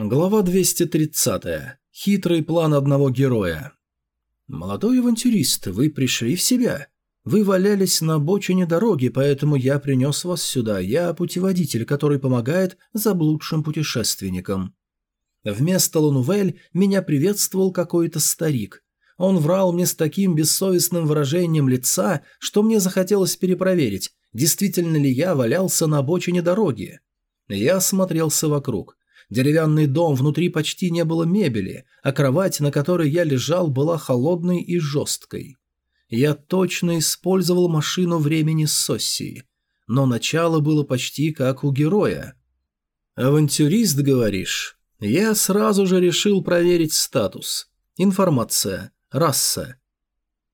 Глава 230. Хитрый план одного героя. «Молодой авантюрист, вы пришли в себя. Вы валялись на бочине дороги, поэтому я принес вас сюда. Я путеводитель, который помогает заблудшим путешественникам». Вместо Лунувель меня приветствовал какой-то старик. Он врал мне с таким бессовестным выражением лица, что мне захотелось перепроверить, действительно ли я валялся на обочине дороги. Я осмотрелся вокруг. Деревянный дом, внутри почти не было мебели, а кровать, на которой я лежал, была холодной и жесткой. Я точно использовал машину времени Соссии, но начало было почти как у героя. «Авантюрист, говоришь?» Я сразу же решил проверить статус. Информация. Раса.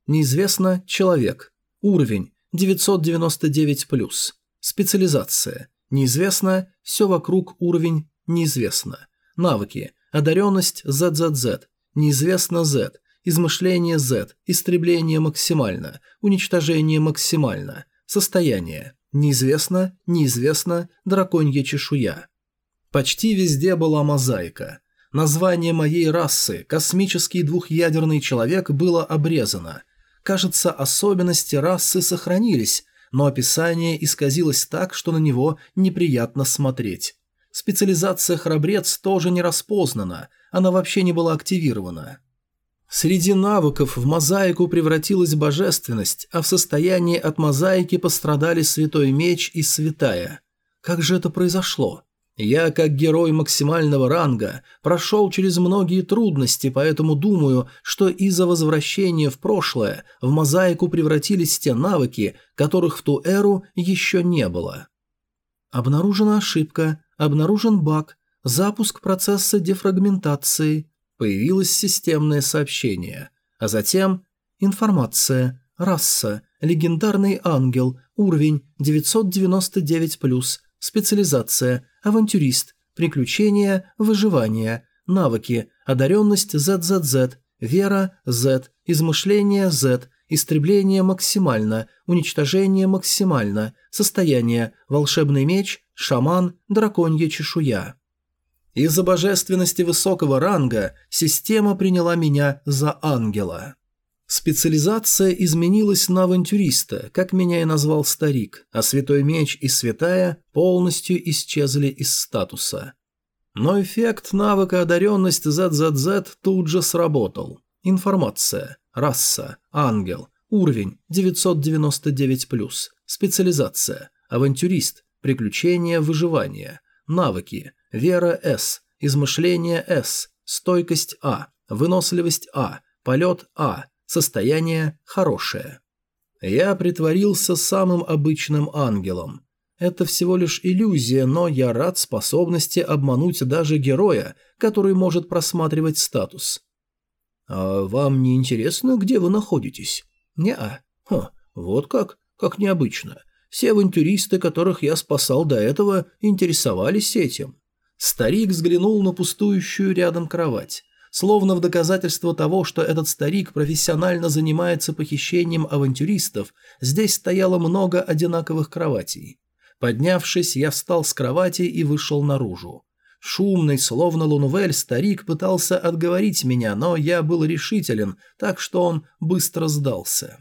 Неизвестно. Человек. Уровень. 999+. Специализация. Неизвестно. Все вокруг уровень Неизвестно. Навыки. Одаренность ZZZ. Неизвестно Z. Измышление Z. Истребление максимально. Уничтожение максимально. Состояние. Неизвестно, неизвестно, драконья чешуя. Почти везде была мозаика. Название моей расы, космический двухъядерный человек, было обрезано. Кажется, особенности расы сохранились, но описание исказилось так, что на него неприятно смотреть. Специализация «Храбрец» тоже не распознана, она вообще не была активирована. Среди навыков в мозаику превратилась божественность, а в состоянии от мозаики пострадали Святой Меч и Святая. Как же это произошло? Я, как герой максимального ранга, прошел через многие трудности, поэтому думаю, что из-за возвращения в прошлое в мозаику превратились те навыки, которых в ту эру еще не было. Обнаружена ошибка. Обнаружен баг. Запуск процесса дефрагментации. Появилось системное сообщение. А затем информация. Раса. Легендарный ангел. Уровень 999+. Специализация. Авантюрист. Приключения. Выживание. Навыки. Одаренность ZZZ. Вера Z. Измышление Z. Истребление максимально. Уничтожение максимально. Состояние. Волшебный меч. Шаман, драконья чешуя. Из-за божественности высокого ранга система приняла меня за ангела. Специализация изменилась на авантюриста, как меня и назвал старик, а святой меч и святая полностью исчезли из статуса. Но эффект навыка одаренность ZZZ тут же сработал. Информация. Раса. Ангел. Уровень 999+. Специализация. Авантюрист. Приключения выживания. Навыки. Вера С. Измышление С. Стойкость А. Выносливость А. Полет А. Состояние хорошее. Я притворился самым обычным ангелом. Это всего лишь иллюзия, но я рад способности обмануть даже героя, который может просматривать статус. «А вам не интересно, где вы находитесь?» «Не-а. Хм, вот как? Как необычно. Все авантюристы, которых я спасал до этого, интересовались этим. Старик взглянул на пустующую рядом кровать. Словно в доказательство того, что этот старик профессионально занимается похищением авантюристов, здесь стояло много одинаковых кроватей. Поднявшись, я встал с кровати и вышел наружу. Шумный, словно лунувель, старик пытался отговорить меня, но я был решителен, так что он быстро сдался.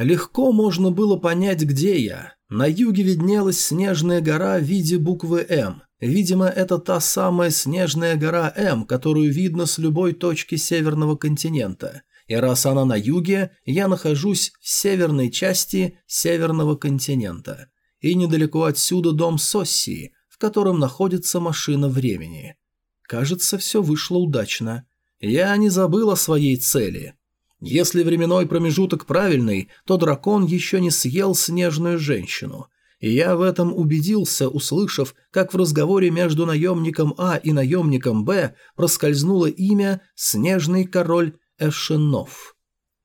Легко можно было понять, где я. На юге виднелась снежная гора в виде буквы «М». Видимо, это та самая снежная гора М, которую видно с любой точки северного континента. И раз она на юге, я нахожусь в северной части северного континента. И недалеко отсюда дом Соссии, в котором находится машина времени. Кажется, все вышло удачно. Я не забыл о своей цели – если временной промежуток правильный, то дракон еще не съел снежную женщину. И я в этом убедился, услышав, как в разговоре между наемником А и наемником Б проскользнуло имя «Снежный король Эшенов».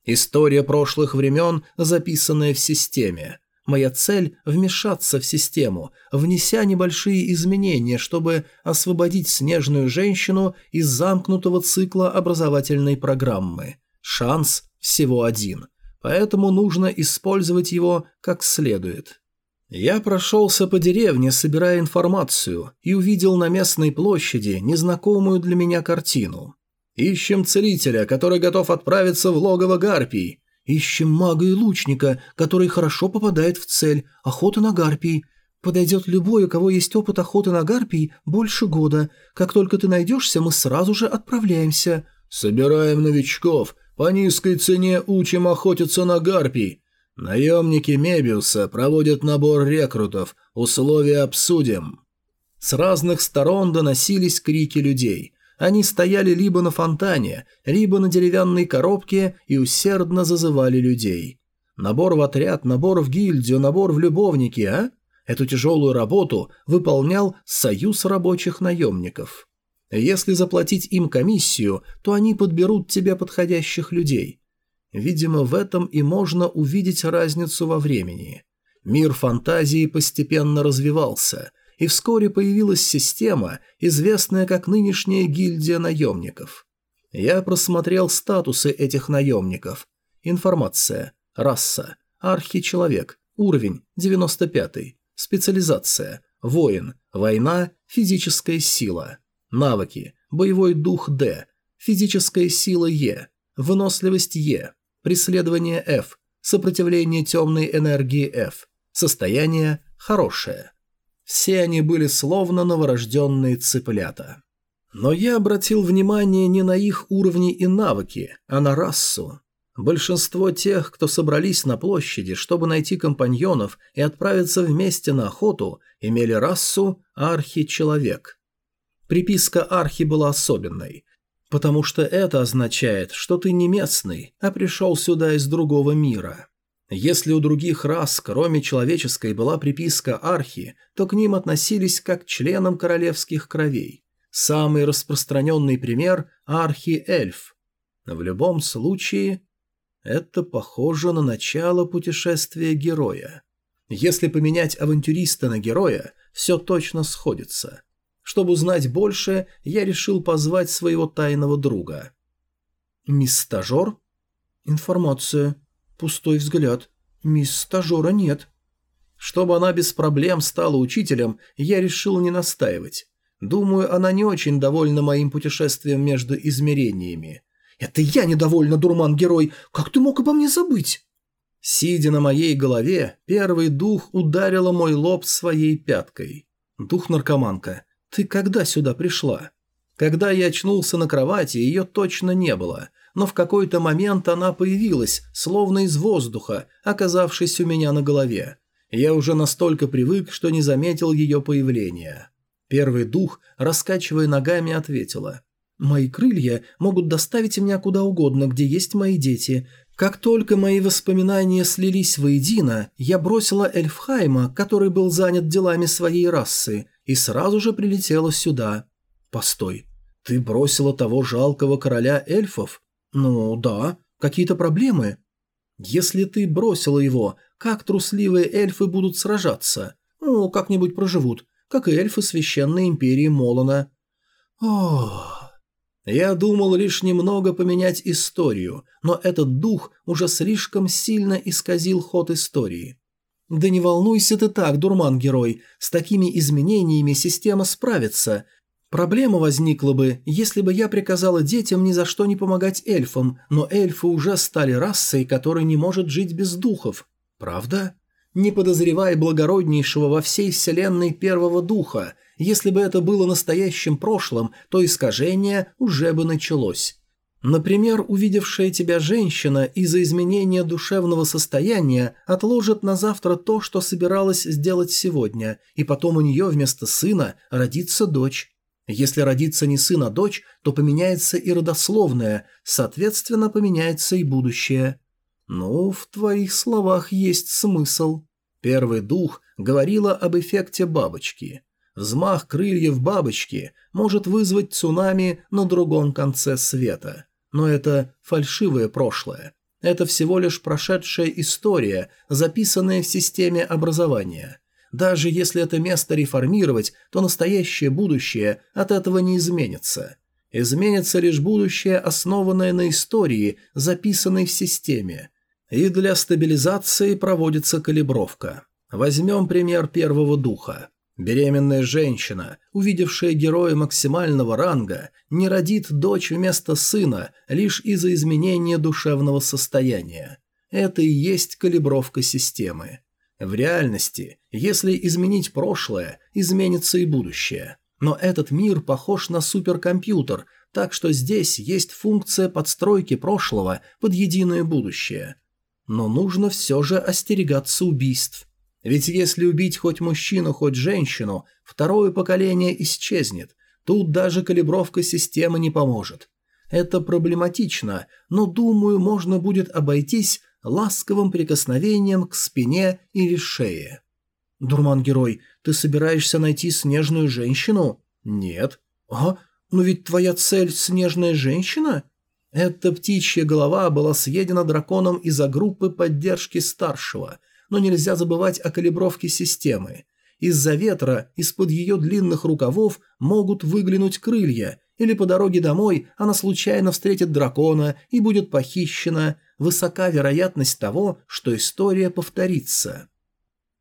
История прошлых времен, записанная в системе. Моя цель – вмешаться в систему, внеся небольшие изменения, чтобы освободить снежную женщину из замкнутого цикла образовательной программы – Шанс всего один, поэтому нужно использовать его как следует. Я прошелся по деревне, собирая информацию, и увидел на местной площади незнакомую для меня картину. Ищем целителя, который готов отправиться в логово гарпий. Ищем мага и лучника, который хорошо попадает в цель. Охота на гарпий. Подойдет любой, у кого есть опыт охоты на гарпий, больше года. Как только ты найдешься, мы сразу же отправляемся. Собираем новичков. По низкой цене учим охотиться на гарпий. Наемники Мебиуса проводят набор рекрутов. Условия обсудим. С разных сторон доносились крики людей. Они стояли либо на фонтане, либо на деревянной коробке и усердно зазывали людей. Набор в отряд, набор в гильдию, набор в любовники, а? Эту тяжелую работу выполнял Союз рабочих наемников. Если заплатить им комиссию, то они подберут тебе подходящих людей. Видимо, в этом и можно увидеть разницу во времени. Мир фантазии постепенно развивался – и вскоре появилась система, известная как нынешняя гильдия наемников. Я просмотрел статусы этих наемников. Информация. Раса. Архичеловек. Уровень 95. Специализация. Воин. Война. Физическая сила. Навыки. Боевой дух Д. Физическая сила Е. Выносливость Е. Преследование F. Сопротивление темной энергии F. Состояние хорошее. Все они были словно новорожденные цыплята. Но я обратил внимание не на их уровни и навыки, а на расу. Большинство тех, кто собрались на площади, чтобы найти компаньонов и отправиться вместе на охоту, имели расу архи-человек. Приписка архи была особенной, потому что это означает, что ты не местный, а пришел сюда из другого мира. Если у других рас, кроме человеческой, была приписка архи, то к ним относились как к членам королевских кровей. Самый распространенный пример – архи-эльф. В любом случае, это похоже на начало путешествия героя. Если поменять авантюриста на героя, все точно сходится. Чтобы узнать больше, я решил позвать своего тайного друга. «Мисс Стажер?» «Информация. Пустой взгляд. Мисс стажера нет. Чтобы она без проблем стала учителем, я решил не настаивать. Думаю, она не очень довольна моим путешествием между измерениями. «Это я недовольна, дурман-герой! Как ты мог обо мне забыть?» Сидя на моей голове, первый дух ударила мой лоб своей пяткой. «Дух-наркоманка, ты когда сюда пришла?» Когда я очнулся на кровати, ее точно не было но в какой-то момент она появилась, словно из воздуха, оказавшись у меня на голове. Я уже настолько привык, что не заметил ее появления. Первый дух, раскачивая ногами, ответила. «Мои крылья могут доставить меня куда угодно, где есть мои дети. Как только мои воспоминания слились воедино, я бросила Эльфхайма, который был занят делами своей расы, и сразу же прилетела сюда. Постой, ты бросила того жалкого короля эльфов? «Ну да, какие-то проблемы. Если ты бросила его, как трусливые эльфы будут сражаться? Ну, как-нибудь проживут, как и эльфы священной империи Молона». Ох... Я думал лишь немного поменять историю, но этот дух уже слишком сильно исказил ход истории. «Да не волнуйся ты так, дурман-герой, с такими изменениями система справится, Проблема возникла бы, если бы я приказала детям ни за что не помогать эльфам, но эльфы уже стали расой, которая не может жить без духов. Правда? Не подозревая благороднейшего во всей вселенной первого духа, если бы это было настоящим прошлым, то искажение уже бы началось. Например, увидевшая тебя женщина из-за изменения душевного состояния отложит на завтра то, что собиралась сделать сегодня, и потом у нее вместо сына родится дочь. Если родится не сын, а дочь, то поменяется и родословное, соответственно, поменяется и будущее. Ну, в твоих словах есть смысл. Первый дух говорила об эффекте бабочки. Взмах крыльев бабочки может вызвать цунами на другом конце света. Но это фальшивое прошлое. Это всего лишь прошедшая история, записанная в системе образования – даже если это место реформировать, то настоящее будущее от этого не изменится. Изменится лишь будущее, основанное на истории, записанной в системе. И для стабилизации проводится калибровка. Возьмем пример первого духа. Беременная женщина, увидевшая героя максимального ранга, не родит дочь вместо сына лишь из-за изменения душевного состояния. Это и есть калибровка системы. В реальности, если изменить прошлое, изменится и будущее. Но этот мир похож на суперкомпьютер, так что здесь есть функция подстройки прошлого под единое будущее. Но нужно все же остерегаться убийств. Ведь если убить хоть мужчину, хоть женщину, второе поколение исчезнет. Тут даже калибровка системы не поможет. Это проблематично, но, думаю, можно будет обойтись ласковым прикосновением к спине или шее. «Дурман-герой, ты собираешься найти снежную женщину?» «Нет». «А, но ведь твоя цель – снежная женщина?» Эта птичья голова была съедена драконом из-за группы поддержки старшего – но нельзя забывать о калибровке системы. Из-за ветра из-под ее длинных рукавов могут выглянуть крылья, или по дороге домой она случайно встретит дракона и будет похищена. Высока вероятность того, что история повторится.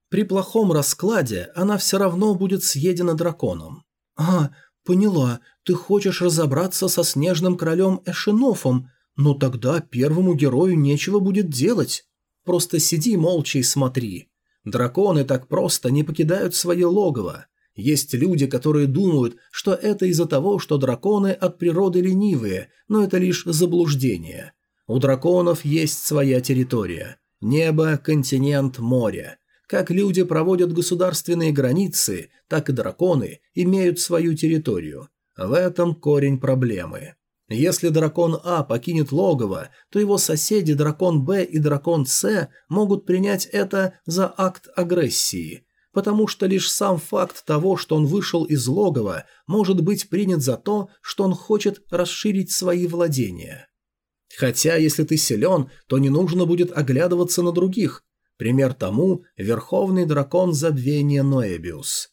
При плохом раскладе она все равно будет съедена драконом. «А, поняла, ты хочешь разобраться со снежным королем Эшенофом, но тогда первому герою нечего будет делать». Просто сиди молча и смотри. Драконы так просто не покидают свое логово. Есть люди, которые думают, что это из-за того, что драконы от природы ленивые, но это лишь заблуждение. У драконов есть своя территория. Небо, континент, море. Как люди проводят государственные границы, так и драконы имеют свою территорию. В этом корень проблемы. Если дракон А покинет логово, то его соседи дракон Б и дракон С могут принять это за акт агрессии, потому что лишь сам факт того, что он вышел из логова, может быть принят за то, что он хочет расширить свои владения. Хотя, если ты силен, то не нужно будет оглядываться на других. Пример тому – верховный дракон забвения Ноэбиус.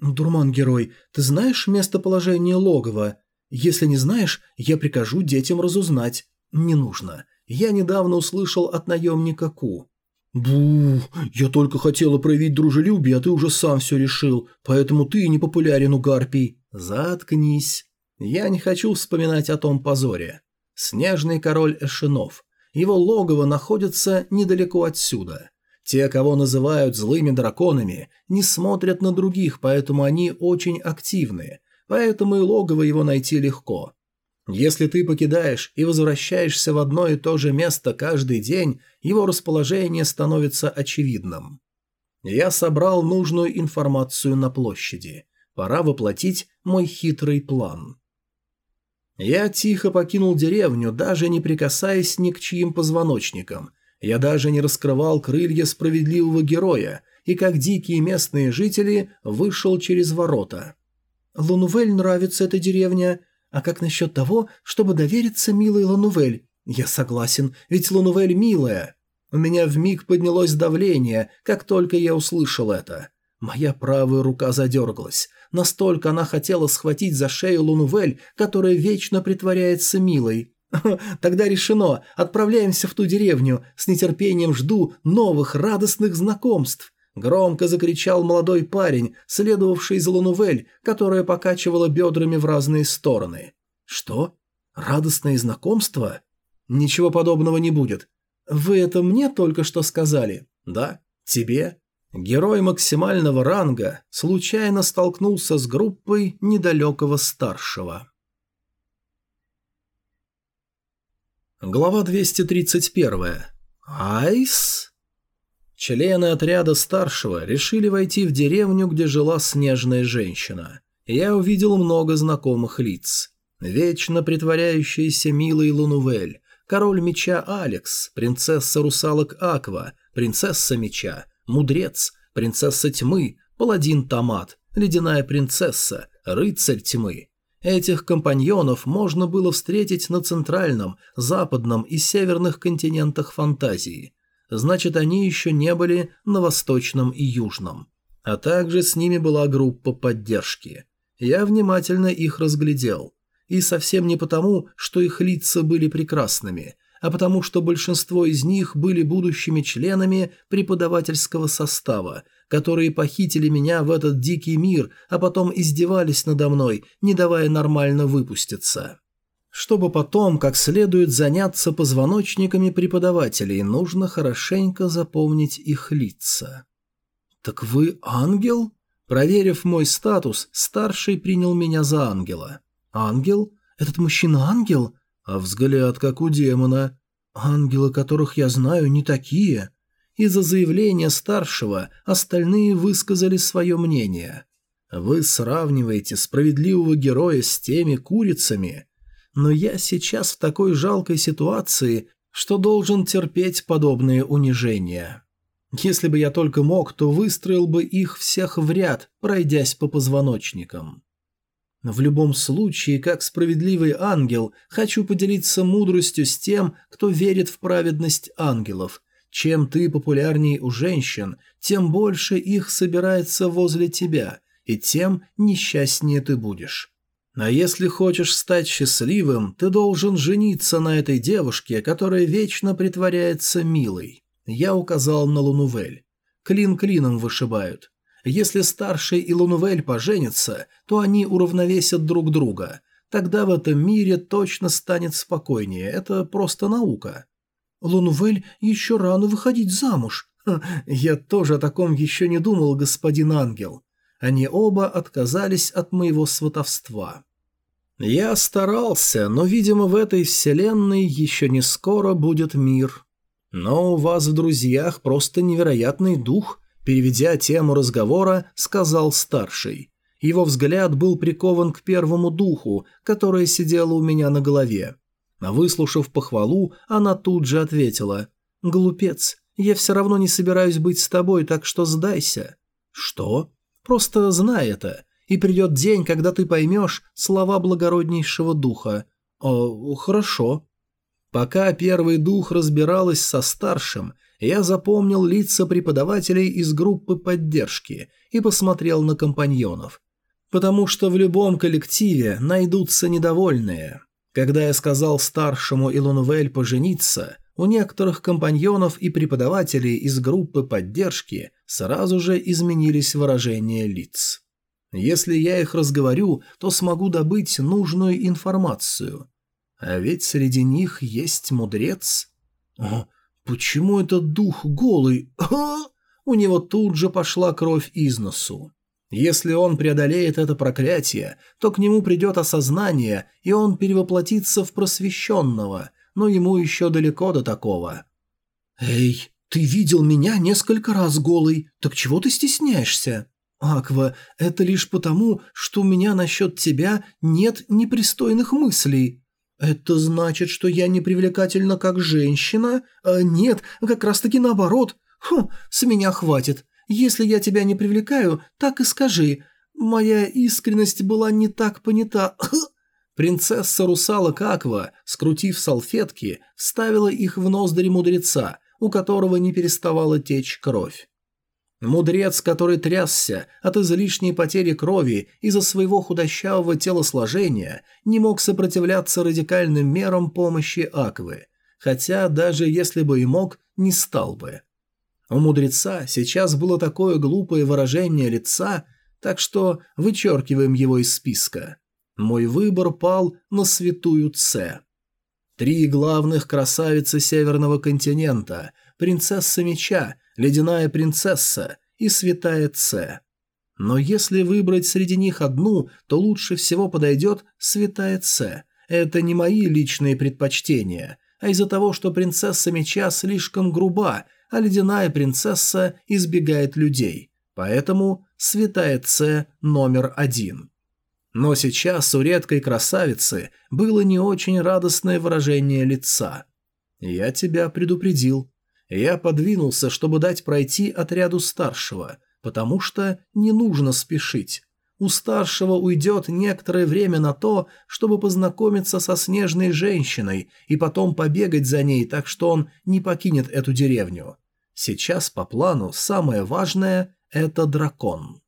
«Дурман-герой, ты знаешь местоположение логова?» Если не знаешь, я прикажу детям разузнать. Не нужно. Я недавно услышал от наемника Ку. «Бу, я только хотела проявить дружелюбие, а ты уже сам все решил, поэтому ты не популярен у гарпий». «Заткнись. Я не хочу вспоминать о том позоре. Снежный король Эшенов. Его логово находится недалеко отсюда. Те, кого называют злыми драконами, не смотрят на других, поэтому они очень активны поэтому и логово его найти легко. Если ты покидаешь и возвращаешься в одно и то же место каждый день, его расположение становится очевидным. Я собрал нужную информацию на площади. Пора воплотить мой хитрый план. Я тихо покинул деревню, даже не прикасаясь ни к чьим позвоночникам. Я даже не раскрывал крылья справедливого героя, и как дикие местные жители вышел через ворота. Лунувель нравится эта деревня. А как насчет того, чтобы довериться милой Лунувель? Я согласен, ведь Лунувель милая. У меня вмиг поднялось давление, как только я услышал это. Моя правая рука задергалась. Настолько она хотела схватить за шею Лунувель, которая вечно притворяется милой. Тогда решено, отправляемся в ту деревню, с нетерпением жду новых радостных знакомств. Громко закричал молодой парень, следовавший за Лунувель, которая покачивала бедрами в разные стороны. «Что? Радостное знакомство? Ничего подобного не будет. Вы это мне только что сказали?» «Да? Тебе?» Герой максимального ранга случайно столкнулся с группой недалекого старшего. Глава 231. Айс? Члены отряда старшего решили войти в деревню, где жила снежная женщина. Я увидел много знакомых лиц. Вечно притворяющаяся милой Лунувель, король меча Алекс, принцесса русалок Аква, принцесса меча, мудрец, принцесса тьмы, паладин Томат, ледяная принцесса, рыцарь тьмы. Этих компаньонов можно было встретить на центральном, западном и северных континентах фантазии – значит они еще не были на восточном и южном. А также с ними была группа поддержки. Я внимательно их разглядел. И совсем не потому, что их лица были прекрасными, а потому что большинство из них были будущими членами преподавательского состава, которые похитили меня в этот дикий мир, а потом издевались надо мной, не давая нормально выпуститься. Чтобы потом как следует заняться позвоночниками преподавателей, нужно хорошенько запомнить их лица. «Так вы ангел?» Проверив мой статус, старший принял меня за ангела. «Ангел? Этот мужчина ангел?» А взгляд как у демона. «Ангелы, которых я знаю, не такие». Из-за заявления старшего остальные высказали свое мнение. Вы сравниваете справедливого героя с теми курицами, но я сейчас в такой жалкой ситуации, что должен терпеть подобные унижения. Если бы я только мог, то выстроил бы их всех в ряд, пройдясь по позвоночникам. В любом случае, как справедливый ангел, хочу поделиться мудростью с тем, кто верит в праведность ангелов, чем ты популярней у женщин, тем больше их собирается возле тебя, и тем несчастнее ты будешь. А если хочешь стать счастливым, ты должен жениться на этой девушке, которая вечно притворяется милой. Я указал на Лунувель. Клин клином вышибают. Если старший и Лунувель поженятся, то они уравновесят друг друга. Тогда в этом мире точно станет спокойнее. Это просто наука. Лунвель еще рано выходить замуж. Я тоже о таком еще не думал, господин ангел. Они оба отказались от моего сватовства. Я старался, но, видимо, в этой вселенной еще не скоро будет мир. Но у вас в друзьях просто невероятный дух, переведя тему разговора, сказал старший. Его взгляд был прикован к первому духу, которое сидело у меня на голове. Выслушав похвалу, она тут же ответила. «Глупец, я все равно не собираюсь быть с тобой, так что сдайся». «Что?» «Просто знай это, и придет день, когда ты поймешь слова благороднейшего духа». «О, хорошо». Пока первый дух разбиралась со старшим, я запомнил лица преподавателей из группы поддержки и посмотрел на компаньонов. Потому что в любом коллективе найдутся недовольные. Когда я сказал старшему Илонвель пожениться, у некоторых компаньонов и преподавателей из группы поддержки сразу же изменились выражения лиц. Если я их разговорю, то смогу добыть нужную информацию. А ведь среди них есть мудрец. О, почему этот дух голый? А! У него тут же пошла кровь из носу. Если он преодолеет это проклятие, то к нему придет осознание, и он перевоплотится в просвещенного, но ему еще далеко до такого. «Эй, ты видел меня несколько раз голый, так чего ты стесняешься?» «Аква, это лишь потому, что у меня насчет тебя нет непристойных мыслей». «Это значит, что я непривлекательна как женщина?» а, «Нет, как раз-таки наоборот. Хм, с меня хватит. Если я тебя не привлекаю, так и скажи. Моя искренность была не так понята. Принцесса русалок Аква, скрутив салфетки, вставила их в ноздри мудреца, у которого не переставала течь кровь. Мудрец, который трясся от излишней потери крови из-за своего худощавого телосложения, не мог сопротивляться радикальным мерам помощи Аквы, хотя даже если бы и мог, не стал бы. У мудреца сейчас было такое глупое выражение лица, так что вычеркиваем его из списка. Мой выбор пал на святую Ц. Три главных красавицы Северного континента, принцесса меча, ледяная принцесса и святая Ц. Но если выбрать среди них одну, то лучше всего подойдет святая Ц. Это не мои личные предпочтения, а из-за того, что принцесса меча слишком груба а ледяная принцесса избегает людей, поэтому святая Ц номер один. Но сейчас у редкой красавицы было не очень радостное выражение лица. «Я тебя предупредил. Я подвинулся, чтобы дать пройти отряду старшего, потому что не нужно спешить. У старшего уйдет некоторое время на то, чтобы познакомиться со снежной женщиной и потом побегать за ней, так что он не покинет эту деревню. Сейчас по плану самое важное – это дракон.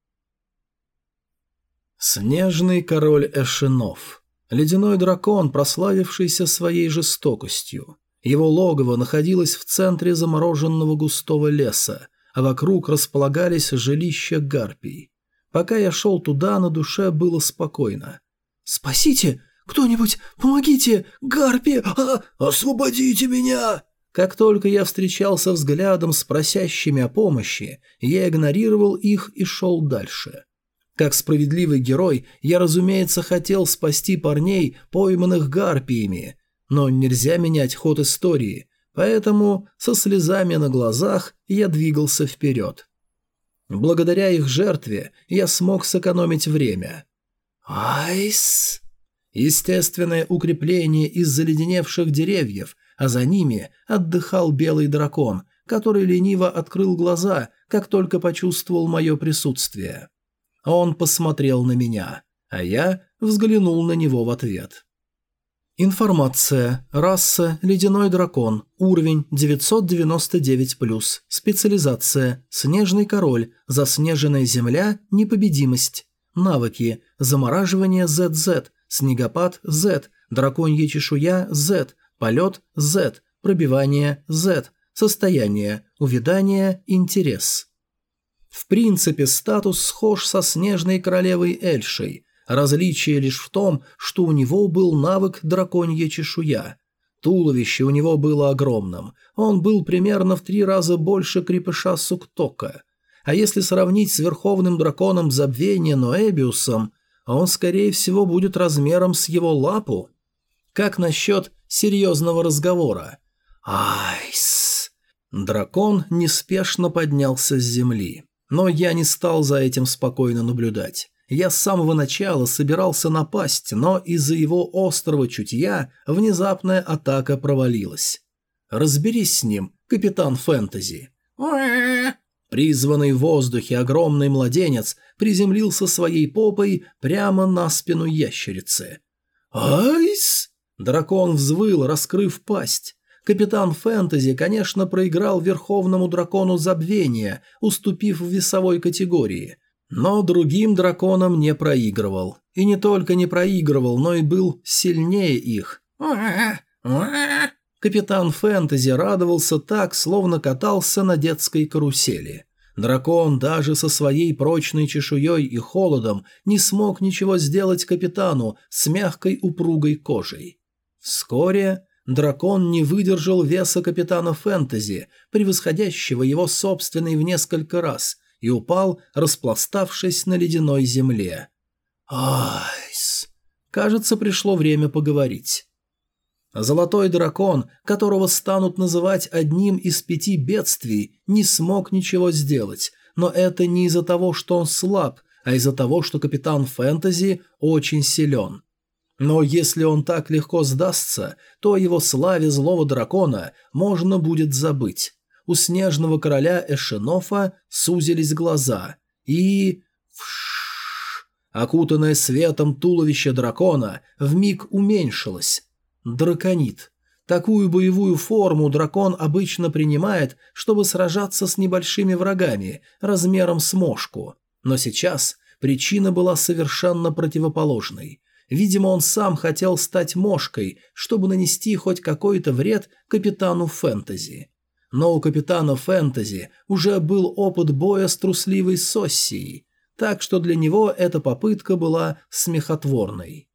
Снежный король Эшенов. Ледяной дракон, прославившийся своей жестокостью. Его логово находилось в центре замороженного густого леса, а вокруг располагались жилища гарпий. Пока я шел туда, на душе было спокойно. «Спасите! Кто-нибудь, помогите! Гарпи! А, освободите меня!» Как только я встречался взглядом с просящими о помощи, я игнорировал их и шел дальше. Как справедливый герой, я, разумеется, хотел спасти парней, пойманных гарпиями, но нельзя менять ход истории, поэтому со слезами на глазах я двигался вперед. Благодаря их жертве я смог сэкономить время. Айс! Естественное укрепление из заледеневших деревьев, а за ними отдыхал белый дракон, который лениво открыл глаза, как только почувствовал мое присутствие. Он посмотрел на меня, а я взглянул на него в ответ. Информация. Раса «Ледяной дракон». Уровень 999+. Специализация. Снежный король. Заснеженная земля. Непобедимость. Навыки. Замораживание ZZ. Снегопад Z. Драконья чешуя Z. Полет Z. Пробивание Z. Состояние. Увядание. Интерес. В принципе, статус схож со снежной королевой Эльшей – Различие лишь в том, что у него был навык драконья чешуя. Туловище у него было огромным. Он был примерно в три раза больше крепыша Суктока. А если сравнить с верховным драконом забвения Ноэбиусом, он, скорее всего, будет размером с его лапу. Как насчет серьезного разговора? Айс. Дракон неспешно поднялся с земли. Но я не стал за этим спокойно наблюдать. Я с самого начала собирался напасть, но из-за его острого чутья внезапная атака провалилась. Разберись с ним, капитан фэнтези. Призванный в воздухе огромный младенец приземлился своей попой прямо на спину ящерицы. «Айс!» Дракон взвыл, раскрыв пасть. Капитан Фэнтези, конечно, проиграл Верховному Дракону Забвения, уступив в весовой категории. Но другим драконам не проигрывал. И не только не проигрывал, но и был сильнее их. Капитан Фэнтези радовался так, словно катался на детской карусели. Дракон даже со своей прочной чешуей и холодом не смог ничего сделать капитану с мягкой упругой кожей. Вскоре дракон не выдержал веса капитана Фэнтези, превосходящего его собственный в несколько раз, и упал, распластавшись на ледяной земле. Айс. Кажется, пришло время поговорить. Золотой дракон, которого станут называть одним из пяти бедствий, не смог ничего сделать, но это не из-за того, что он слаб, а из-за того, что капитан Фэнтези очень силен. Но если он так легко сдастся, то его славе злого дракона можно будет забыть у снежного короля Эшенофа сузились глаза, и... Вшш! Окутанное светом туловище дракона вмиг уменьшилось. Драконит. Такую боевую форму дракон обычно принимает, чтобы сражаться с небольшими врагами, размером с мошку. Но сейчас причина была совершенно противоположной. Видимо, он сам хотел стать мошкой, чтобы нанести хоть какой-то вред капитану фэнтези но у капитана Фэнтези уже был опыт боя с трусливой Соссией, так что для него эта попытка была смехотворной.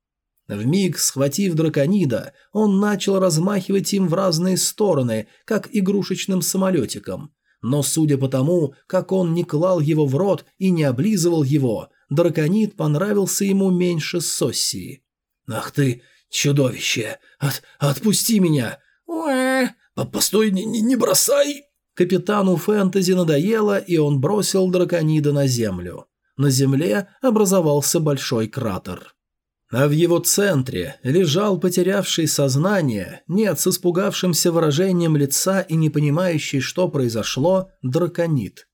Вмиг схватив драконида, он начал размахивать им в разные стороны, как игрушечным самолетиком. Но судя по тому, как он не клал его в рот и не облизывал его, драконид понравился ему меньше Соссии. «Ах ты, чудовище! От, отпусти меня!» «Постой, не, не бросай!» Капитану фэнтези надоело, и он бросил драконида на землю. На земле образовался большой кратер. А в его центре лежал потерявший сознание, нет, с испугавшимся выражением лица и не понимающий, что произошло, драконид.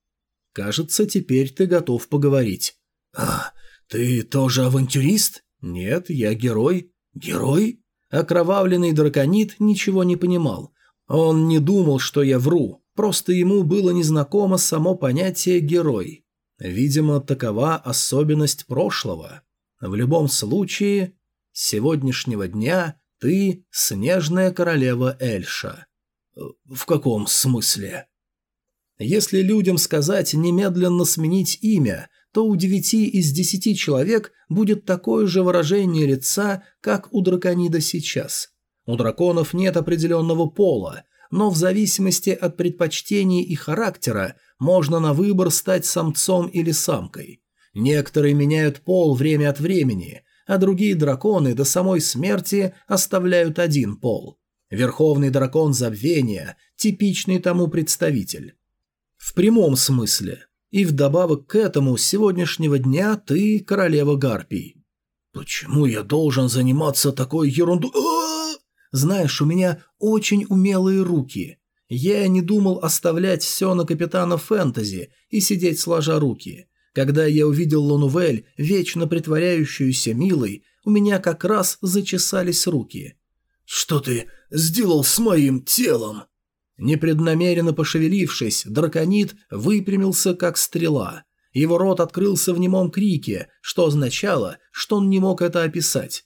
«Кажется, теперь ты готов поговорить». «А, ты тоже авантюрист?» «Нет, я герой». «Герой?» Окровавленный драконид ничего не понимал, он не думал, что я вру, просто ему было незнакомо само понятие «герой». Видимо, такова особенность прошлого. В любом случае, с сегодняшнего дня Ты – снежная королева Эльша. В каком смысле? Если людям сказать немедленно сменить имя, то у девяти из десяти человек будет такое же выражение лица, как у драконида сейчас. У драконов нет определенного пола, но в зависимости от предпочтений и характера можно на выбор стать самцом или самкой. Некоторые меняют пол время от времени, а другие драконы до самой смерти оставляют один пол. Верховный дракон забвения – типичный тому представитель. В прямом смысле. И вдобавок к этому с сегодняшнего дня ты королева гарпий. Почему я должен заниматься такой ерундой? Знаешь, у меня очень умелые руки. Я не думал оставлять все на капитана фэнтези и сидеть сложа руки. Когда я увидел Ланувель, вечно притворяющуюся милой, у меня как раз зачесались руки. «Что ты сделал с моим телом?» Непреднамеренно пошевелившись, драконит выпрямился, как стрела. Его рот открылся в немом крике, что означало, что он не мог это описать.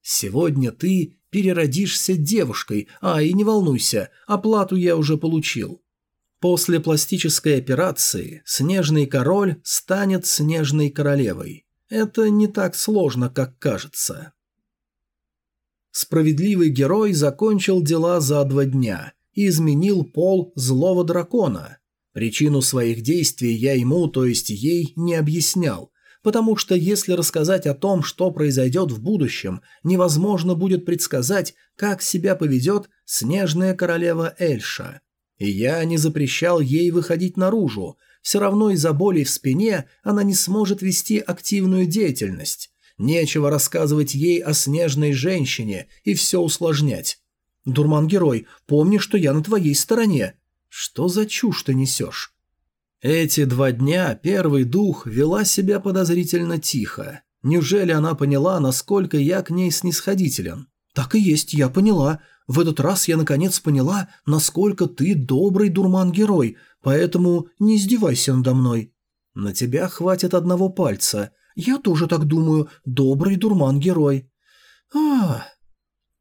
«Сегодня ты переродишься девушкой, а, и не волнуйся, оплату я уже получил». После пластической операции Снежный Король станет Снежной Королевой. Это не так сложно, как кажется. Справедливый герой закончил дела за два дня и изменил пол злого дракона. Причину своих действий я ему, то есть ей, не объяснял, потому что если рассказать о том, что произойдет в будущем, невозможно будет предсказать, как себя поведет снежная королева Эльша. И я не запрещал ей выходить наружу, все равно из-за боли в спине она не сможет вести активную деятельность. Нечего рассказывать ей о снежной женщине и все усложнять. «Дурман-герой, помни, что я на твоей стороне». «Что за чушь ты несешь?» Эти два дня первый дух вела себя подозрительно тихо. Неужели она поняла, насколько я к ней снисходителен? «Так и есть, я поняла. В этот раз я наконец поняла, насколько ты добрый дурман-герой, поэтому не издевайся надо мной. На тебя хватит одного пальца. Я тоже так думаю, добрый дурман-герой». «Ах...»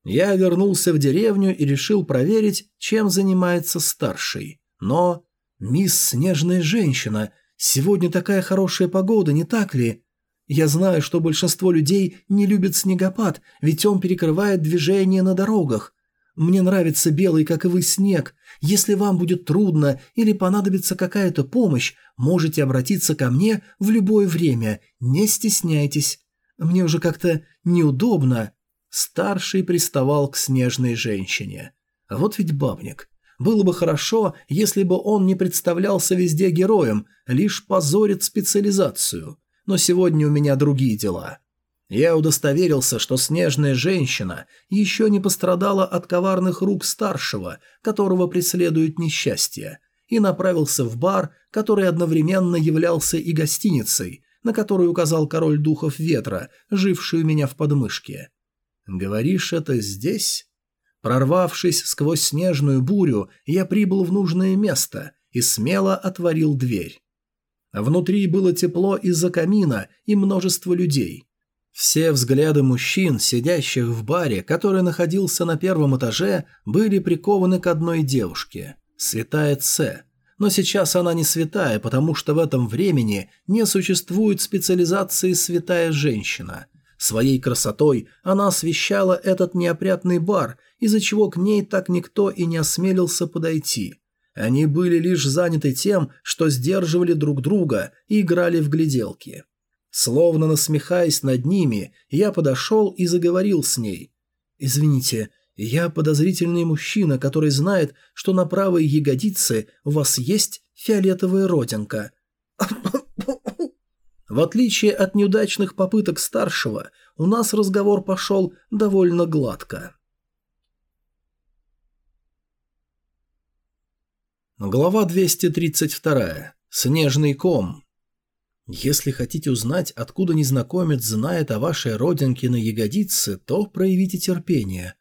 Я вернулся в деревню и решил проверить, чем занимается старший. Но... «Мисс Снежная Женщина, сегодня такая хорошая погода, не так ли?» «Я знаю, что большинство людей не любят снегопад, ведь он перекрывает движение на дорогах. Мне нравится белый, как и вы, снег. Если вам будет трудно или понадобится какая-то помощь, можете обратиться ко мне в любое время, не стесняйтесь. Мне уже как-то неудобно». Старший приставал к снежной женщине. А вот ведь бабник. Было бы хорошо, если бы он не представлялся везде героем, лишь позорит специализацию. Но сегодня у меня другие дела. Я удостоверился, что снежная женщина еще не пострадала от коварных рук старшего, которого преследует несчастье, и направился в бар, который одновременно являлся и гостиницей, на которую указал король духов ветра, живший у меня в подмышке. «Говоришь, это здесь?» Прорвавшись сквозь снежную бурю, я прибыл в нужное место и смело отворил дверь. Внутри было тепло из-за камина и множество людей. Все взгляды мужчин, сидящих в баре, который находился на первом этаже, были прикованы к одной девушке – Святая Ц. Но сейчас она не святая, потому что в этом времени не существует специализации «святая женщина». Своей красотой она освещала этот неопрятный бар, из-за чего к ней так никто и не осмелился подойти. Они были лишь заняты тем, что сдерживали друг друга и играли в гляделки. Словно насмехаясь над ними, я подошел и заговорил с ней. «Извините, я подозрительный мужчина, который знает, что на правой ягодице у вас есть фиолетовая родинка». В отличие от неудачных попыток старшего, у нас разговор пошел довольно гладко. Глава 232. Снежный ком. Если хотите узнать, откуда незнакомец знает о вашей родинке на ягодице, то проявите терпение.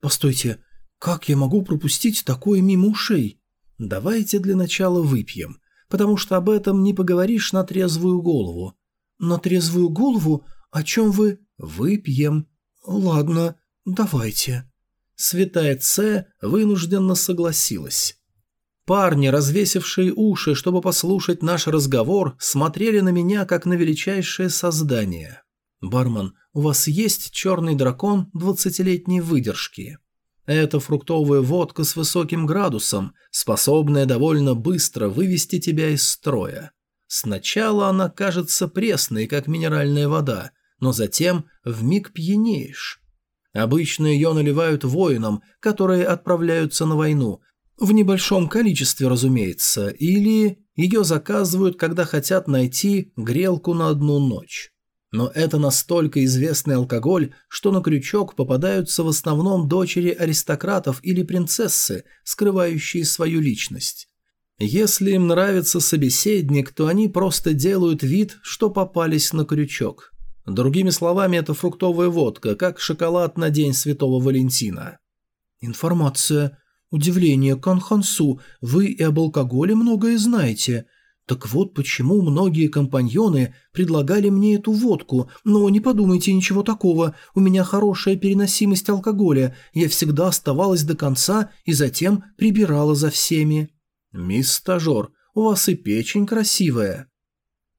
Постойте, как я могу пропустить такое мимо ушей? Давайте для начала выпьем потому что об этом не поговоришь на трезвую голову. На трезвую голову? О чем вы? Выпьем. Ладно, давайте». Святая Ц вынужденно согласилась. Парни, развесившие уши, чтобы послушать наш разговор, смотрели на меня, как на величайшее создание. «Бармен, у вас есть черный дракон двадцатилетней выдержки?» Это фруктовая водка с высоким градусом, способная довольно быстро вывести тебя из строя. Сначала она кажется пресной, как минеральная вода, но затем вмиг пьянеешь. Обычно ее наливают воинам, которые отправляются на войну, в небольшом количестве, разумеется, или ее заказывают, когда хотят найти грелку на одну ночь. Но это настолько известный алкоголь, что на крючок попадаются в основном дочери аристократов или принцессы, скрывающие свою личность. Если им нравится собеседник, то они просто делают вид, что попались на крючок. Другими словами, это фруктовая водка, как шоколад на День Святого Валентина. Информация. Удивление, Канхансу, вы и об алкоголе многое знаете. Так вот почему многие компаньоны предлагали мне эту водку, но не подумайте ничего такого, у меня хорошая переносимость алкоголя, я всегда оставалась до конца и затем прибирала за всеми. «Мисс Стажер, у вас и печень красивая».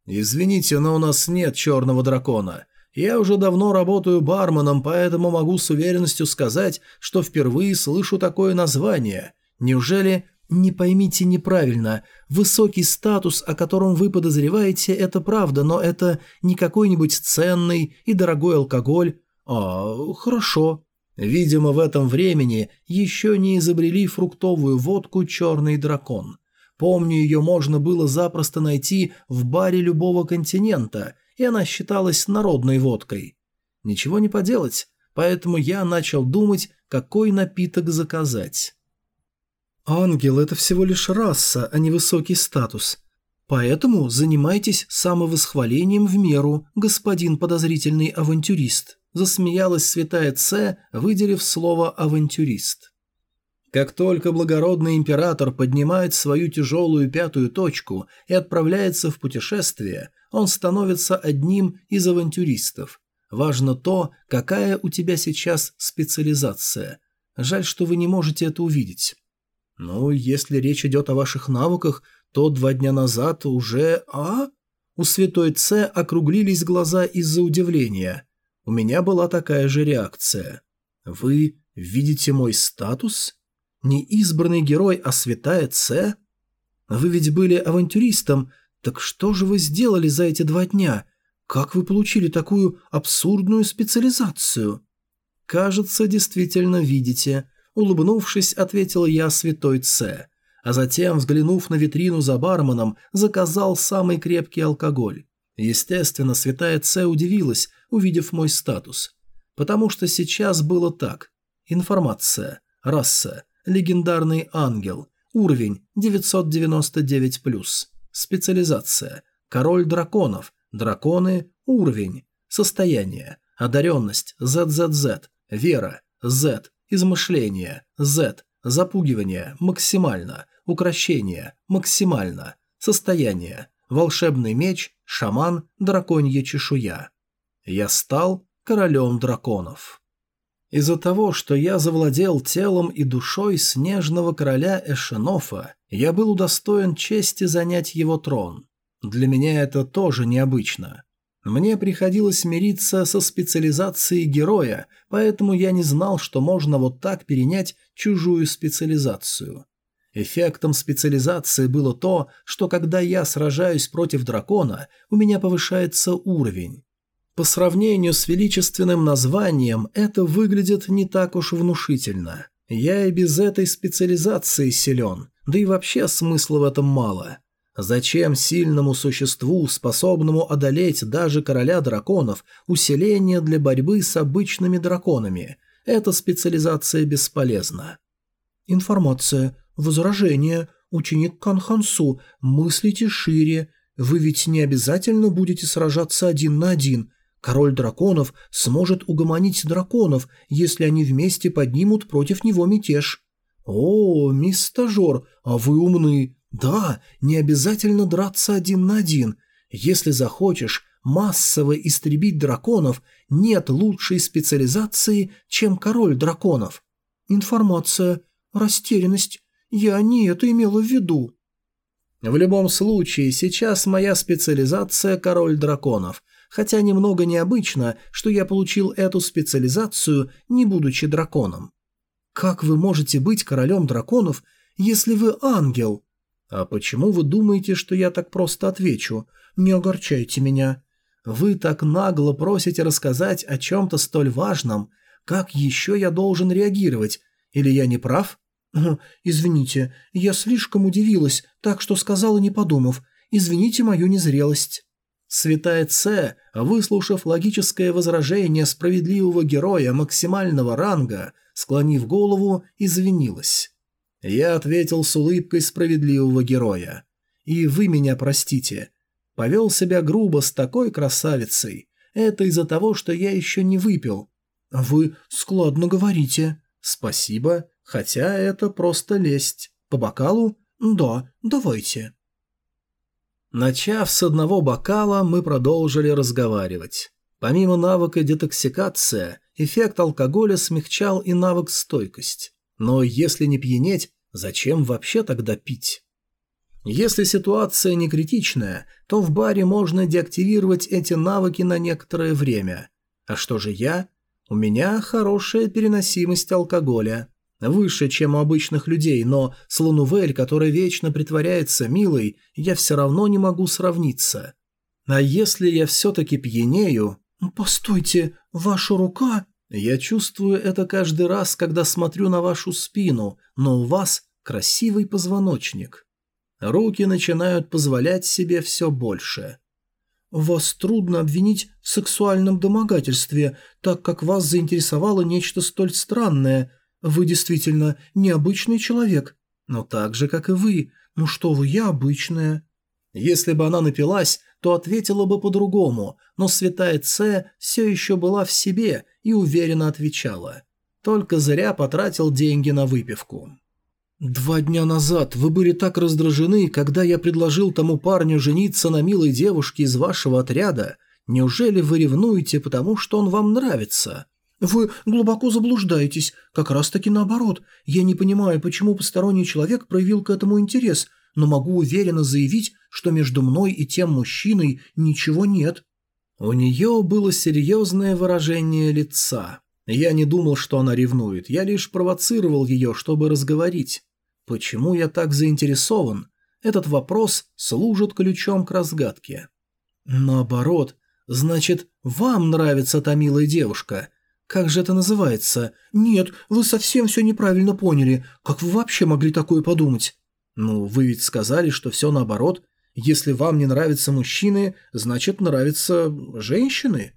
«Извините, но у нас нет черного дракона. Я уже давно работаю барменом, поэтому могу с уверенностью сказать, что впервые слышу такое название. Неужели не поймите неправильно. Высокий статус, о котором вы подозреваете, это правда, но это не какой-нибудь ценный и дорогой алкоголь. А, хорошо. Видимо, в этом времени еще не изобрели фруктовую водку «Черный дракон». Помню, ее можно было запросто найти в баре любого континента, и она считалась народной водкой. Ничего не поделать, поэтому я начал думать, какой напиток заказать. Ангел – это всего лишь раса, а не высокий статус. Поэтому занимайтесь самовосхвалением в меру, господин подозрительный авантюрист. Засмеялась святая Ц, выделив слово «авантюрист». Как только благородный император поднимает свою тяжелую пятую точку и отправляется в путешествие, он становится одним из авантюристов. Важно то, какая у тебя сейчас специализация. Жаль, что вы не можете это увидеть. «Ну, если речь идет о ваших навыках, то два дня назад уже... А?» У святой Ц округлились глаза из-за удивления. У меня была такая же реакция. «Вы видите мой статус? Не избранный герой, а святая Ц? Вы ведь были авантюристом, так что же вы сделали за эти два дня? Как вы получили такую абсурдную специализацию?» «Кажется, действительно видите», Улыбнувшись, ответил я святой Ц, а затем, взглянув на витрину за барменом, заказал самый крепкий алкоголь. Естественно, святая Ц удивилась, увидев мой статус. Потому что сейчас было так. Информация. Раса. Легендарный ангел. Уровень 999+. Специализация. Король драконов. Драконы. Уровень. Состояние. Одаренность. ZZZ. Вера. Z. Измышление. Z. Запугивание. Максимально. Укращение. Максимально. Состояние. Волшебный меч. Шаман. Драконья чешуя. Я стал королем драконов. Из-за того, что я завладел телом и душой снежного короля Эшенофа, я был удостоен чести занять его трон. Для меня это тоже необычно. Мне приходилось мириться со специализацией героя, поэтому я не знал, что можно вот так перенять чужую специализацию. Эффектом специализации было то, что когда я сражаюсь против дракона, у меня повышается уровень. По сравнению с величественным названием, это выглядит не так уж внушительно. Я и без этой специализации силен, да и вообще смысла в этом мало. Зачем сильному существу, способному одолеть даже короля драконов, усиление для борьбы с обычными драконами? Эта специализация бесполезна. Информация. Возражение. Ученик Канхансу. Мыслите шире. Вы ведь не обязательно будете сражаться один на один. Король драконов сможет угомонить драконов, если они вместе поднимут против него мятеж. О, мисс стажер, а вы умны. Да, не обязательно драться один на один. Если захочешь массово истребить драконов, нет лучшей специализации, чем король драконов. Информация. Растерянность. Я не это имела в виду. В любом случае, сейчас моя специализация – король драконов, хотя немного необычно, что я получил эту специализацию, не будучи драконом. Как вы можете быть королем драконов, если вы ангел? А почему вы думаете, что я так просто отвечу? Не огорчайте меня. Вы так нагло просите рассказать о чем-то столь важном. Как еще я должен реагировать? Или я не прав? «Извините, я слишком удивилась, так что сказала не подумав. Извините мою незрелость». Святая Це, выслушав логическое возражение справедливого героя максимального ранга, склонив голову, извинилась. Я ответил с улыбкой справедливого героя. «И вы меня простите. Повел себя грубо с такой красавицей. Это из-за того, что я еще не выпил». «Вы складно говорите». «Спасибо. Хотя это просто лесть. По бокалу? Да, давайте. Начав с одного бокала, мы продолжили разговаривать. Помимо навыка детоксикация, эффект алкоголя смягчал и навык стойкость. Но если не пьянеть, зачем вообще тогда пить? Если ситуация не критичная, то в баре можно деактивировать эти навыки на некоторое время. А что же я? У меня хорошая переносимость алкоголя. Выше, чем у обычных людей, но с Ланувель, которая вечно притворяется милой, я все равно не могу сравниться. А если я все-таки пьянею... «Постойте, ваша рука...» Я чувствую это каждый раз, когда смотрю на вашу спину, но у вас красивый позвоночник. Руки начинают позволять себе все больше. Вас трудно обвинить в сексуальном домогательстве, так как вас заинтересовало нечто столь странное – вы действительно необычный человек, но так же, как и вы. Ну что вы, я обычная». Если бы она напилась, то ответила бы по-другому, но святая Ц все еще была в себе и уверенно отвечала. Только зря потратил деньги на выпивку. «Два дня назад вы были так раздражены, когда я предложил тому парню жениться на милой девушке из вашего отряда. Неужели вы ревнуете, потому что он вам нравится?» Вы глубоко заблуждаетесь. Как раз-таки наоборот. Я не понимаю, почему посторонний человек проявил к этому интерес, но могу уверенно заявить, что между мной и тем мужчиной ничего нет». У нее было серьезное выражение лица. Я не думал, что она ревнует, я лишь провоцировал ее, чтобы разговорить. Почему я так заинтересован? Этот вопрос служит ключом к разгадке. Наоборот, значит, вам нравится та милая девушка, как же это называется? Нет, вы совсем все неправильно поняли. Как вы вообще могли такое подумать? Ну, вы ведь сказали, что все наоборот. Если вам не нравятся мужчины, значит нравятся женщины.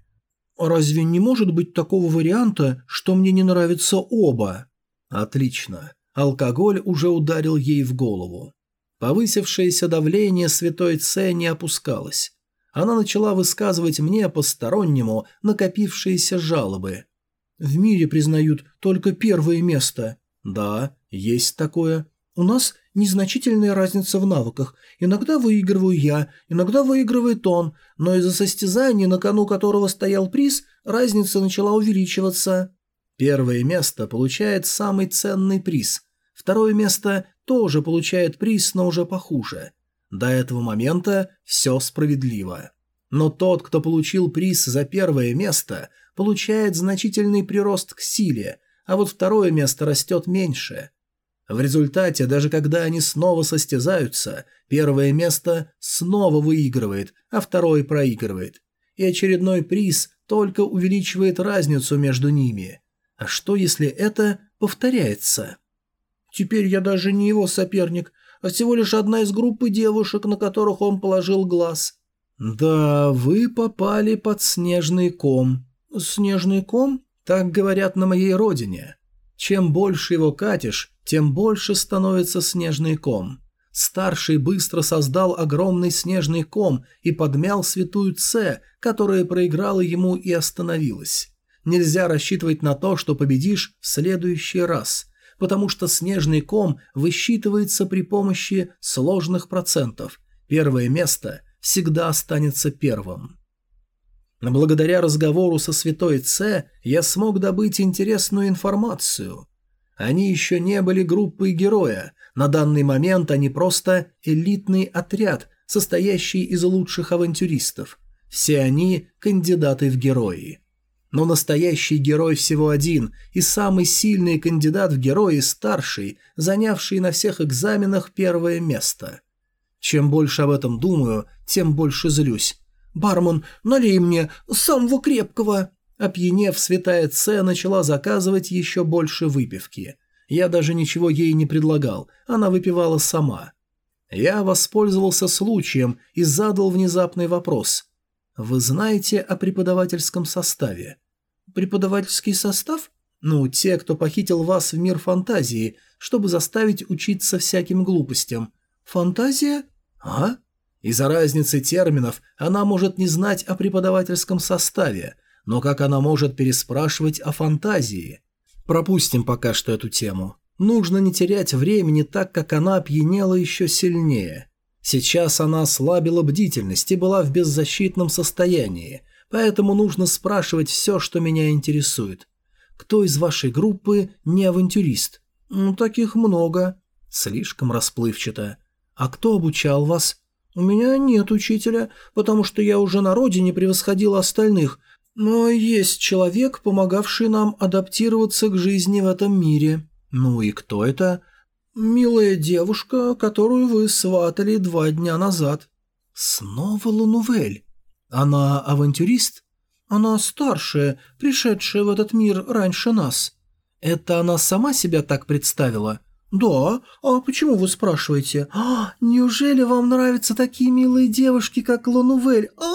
Разве не может быть такого варианта, что мне не нравятся оба? Отлично. Алкоголь уже ударил ей в голову. Повысившееся давление святой Це не опускалось. Она начала высказывать мне постороннему накопившиеся жалобы. В мире признают только первое место. Да, есть такое. У нас незначительная разница в навыках. Иногда выигрываю я, иногда выигрывает он, но из-за состязания, на кону которого стоял приз, разница начала увеличиваться. Первое место получает самый ценный приз. Второе место тоже получает приз, но уже похуже. До этого момента все справедливо. Но тот, кто получил приз за первое место, получает значительный прирост к силе, а вот второе место растет меньше. В результате, даже когда они снова состязаются, первое место снова выигрывает, а второе проигрывает. И очередной приз только увеличивает разницу между ними. А что, если это повторяется? Теперь я даже не его соперник, а всего лишь одна из группы девушек, на которых он положил глаз. Да, вы попали под снежный ком. «Снежный ком?» Так говорят на моей родине. Чем больше его катишь, тем больше становится снежный ком. Старший быстро создал огромный снежный ком и подмял святую Це, которая проиграла ему и остановилась. Нельзя рассчитывать на то, что победишь в следующий раз, потому что снежный ком высчитывается при помощи сложных процентов. Первое место всегда останется первым. Но благодаря разговору со святой Ц я смог добыть интересную информацию. Они еще не были группой героя, на данный момент они просто элитный отряд, состоящий из лучших авантюристов. Все они – кандидаты в герои. Но настоящий герой всего один, и самый сильный кандидат в герои – старший, занявший на всех экзаменах первое место. Чем больше об этом думаю, тем больше злюсь. «Бармен, налей мне самого крепкого!» Опьянев, святая Ц начала заказывать еще больше выпивки. Я даже ничего ей не предлагал, она выпивала сама. Я воспользовался случаем и задал внезапный вопрос. «Вы знаете о преподавательском составе?» «Преподавательский состав?» «Ну, те, кто похитил вас в мир фантазии, чтобы заставить учиться всяким глупостям. Фантазия? А?» Из-за разницы терминов она может не знать о преподавательском составе, но как она может переспрашивать о фантазии? Пропустим пока что эту тему. Нужно не терять времени, так как она опьянела еще сильнее. Сейчас она ослабила бдительность и была в беззащитном состоянии, поэтому нужно спрашивать все, что меня интересует. Кто из вашей группы не авантюрист? Ну, таких много. Слишком расплывчато. А кто обучал вас? У меня нет учителя, потому что я уже на родине превосходила остальных, но есть человек, помогавший нам адаптироваться к жизни в этом мире. Ну и кто это? Милая девушка, которую вы сватали два дня назад. Снова Лунувель. Она авантюрист? Она старшая, пришедшая в этот мир раньше нас. Это она сама себя так представила? Да. А почему вы спрашиваете? А, неужели вам нравятся такие милые девушки, как Лунувель? А?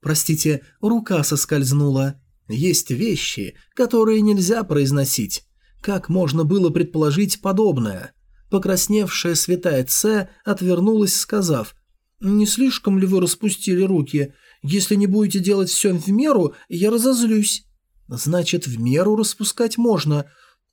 Простите, рука соскользнула. Есть вещи, которые нельзя произносить. Как можно было предположить подобное? Покрасневшая святая Ц отвернулась, сказав, «Не слишком ли вы распустили руки? Если не будете делать все в меру, я разозлюсь». «Значит, в меру распускать можно.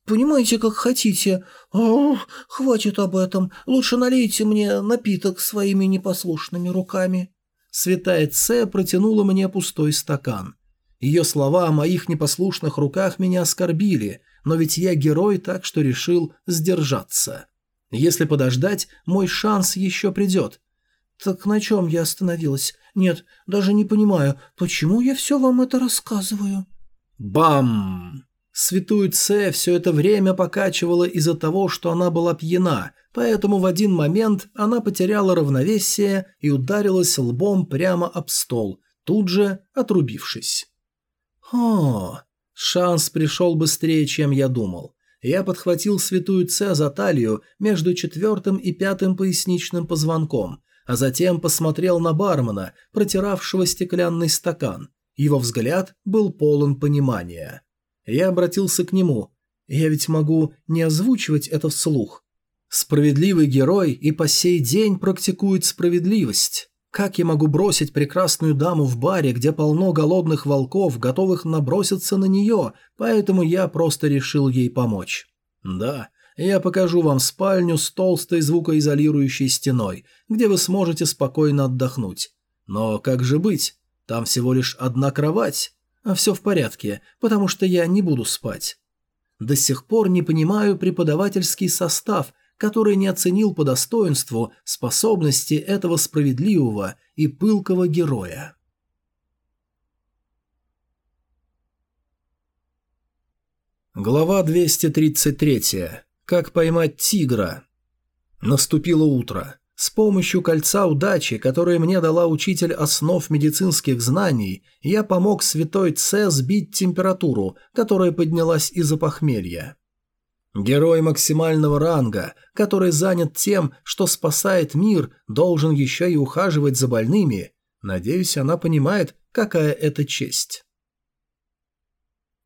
Понимаете, как хотите. Ох, хватит об этом. Лучше налейте мне напиток своими непослушными руками». Святая Ц протянула мне пустой стакан. Ее слова о моих непослушных руках меня оскорбили, но ведь я герой, так что решил сдержаться. Если подождать, мой шанс еще придет. Так на чем я остановилась? Нет, даже не понимаю, почему я все вам это рассказываю. Бам! Святую Це все это время покачивала из-за того, что она была пьяна, поэтому в один момент она потеряла равновесие и ударилась лбом прямо об стол, тут же отрубившись. О, шанс пришел быстрее, чем я думал. Я подхватил святую Це за талию между четвертым и пятым поясничным позвонком, а затем посмотрел на бармена, протиравшего стеклянный стакан. Его взгляд был полон понимания. Я обратился к нему. Я ведь могу не озвучивать это вслух. Справедливый герой и по сей день практикует справедливость. Как я могу бросить прекрасную даму в баре, где полно голодных волков, готовых наброситься на нее, поэтому я просто решил ей помочь. Да, я покажу вам спальню с толстой звукоизолирующей стеной, где вы сможете спокойно отдохнуть. Но как же быть? Там всего лишь одна кровать. А все в порядке, потому что я не буду спать. До сих пор не понимаю преподавательский состав, который не оценил по достоинству способности этого справедливого и пылкого героя. Глава 233. Как поймать тигра. Наступило утро. С помощью кольца удачи, которое мне дала учитель основ медицинских знаний, я помог святой Це сбить температуру, которая поднялась из-за похмелья. Герой максимального ранга, который занят тем, что спасает мир, должен еще и ухаживать за больными. Надеюсь, она понимает, какая это честь.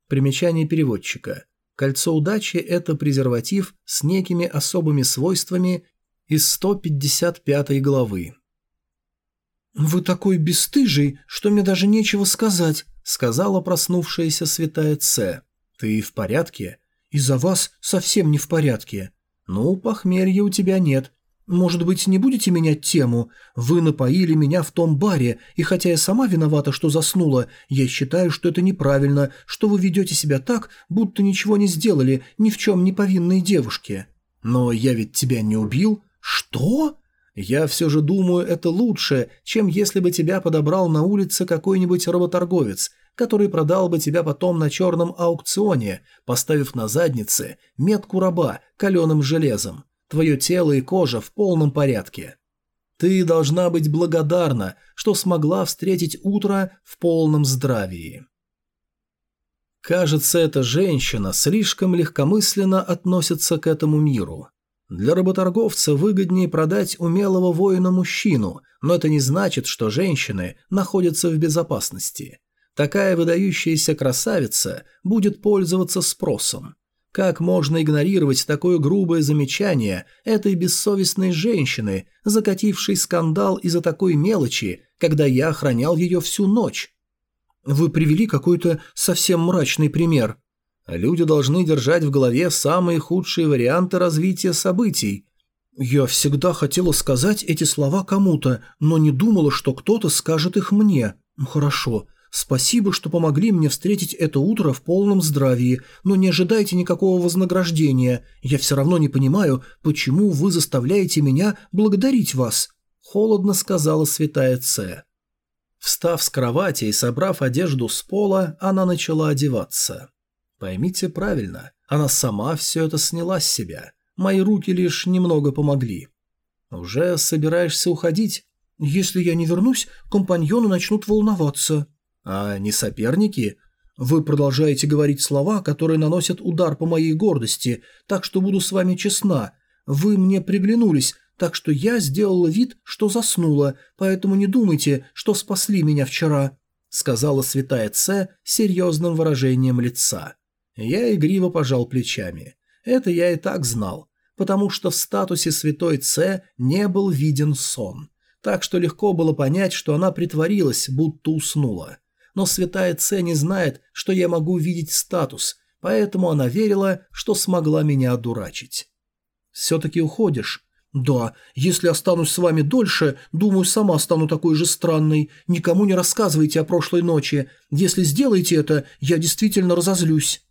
Примечание переводчика. Кольцо удачи – это презерватив с некими особыми свойствами из 155 главы. «Вы такой бесстыжий, что мне даже нечего сказать», — сказала проснувшаяся святая Ц. «Ты в порядке? Из-за вас совсем не в порядке. Ну, похмелья у тебя нет. Может быть, не будете менять тему? Вы напоили меня в том баре, и хотя я сама виновата, что заснула, я считаю, что это неправильно, что вы ведете себя так, будто ничего не сделали, ни в чем не повинной девушке. Но я ведь тебя не убил. Что? Я все же думаю, это лучше, чем если бы тебя подобрал на улице какой-нибудь работорговец, который продал бы тебя потом на черном аукционе, поставив на заднице метку раба каленым железом. Твое тело и кожа в полном порядке. Ты должна быть благодарна, что смогла встретить утро в полном здравии. Кажется, эта женщина слишком легкомысленно относится к этому миру. Для работорговца выгоднее продать умелого воина-мужчину, но это не значит, что женщины находятся в безопасности. Такая выдающаяся красавица будет пользоваться спросом. Как можно игнорировать такое грубое замечание этой бессовестной женщины, закатившей скандал из-за такой мелочи, когда я охранял ее всю ночь? Вы привели какой-то совсем мрачный пример. Люди должны держать в голове самые худшие варианты развития событий. Я всегда хотела сказать эти слова кому-то, но не думала, что кто-то скажет их мне. Хорошо, Спасибо, что помогли мне встретить это утро в полном здравии, но не ожидайте никакого вознаграждения. Я все равно не понимаю, почему вы заставляете меня благодарить вас», – холодно сказала святая Ц. Встав с кровати и собрав одежду с пола, она начала одеваться. Поймите правильно, она сама все это сняла с себя. Мои руки лишь немного помогли. «Уже собираешься уходить? Если я не вернусь, компаньоны начнут волноваться», а не соперники? Вы продолжаете говорить слова, которые наносят удар по моей гордости, так что буду с вами честна. Вы мне приглянулись, так что я сделала вид, что заснула, поэтому не думайте, что спасли меня вчера», — сказала святая Ц серьезным выражением лица. Я игриво пожал плечами. Это я и так знал, потому что в статусе святой Ц не был виден сон. Так что легко было понять, что она притворилась, будто уснула но святая Це не знает, что я могу видеть статус, поэтому она верила, что смогла меня одурачить. «Все-таки уходишь?» «Да, если останусь с вами дольше, думаю, сама стану такой же странной. Никому не рассказывайте о прошлой ночи. Если сделаете это, я действительно разозлюсь».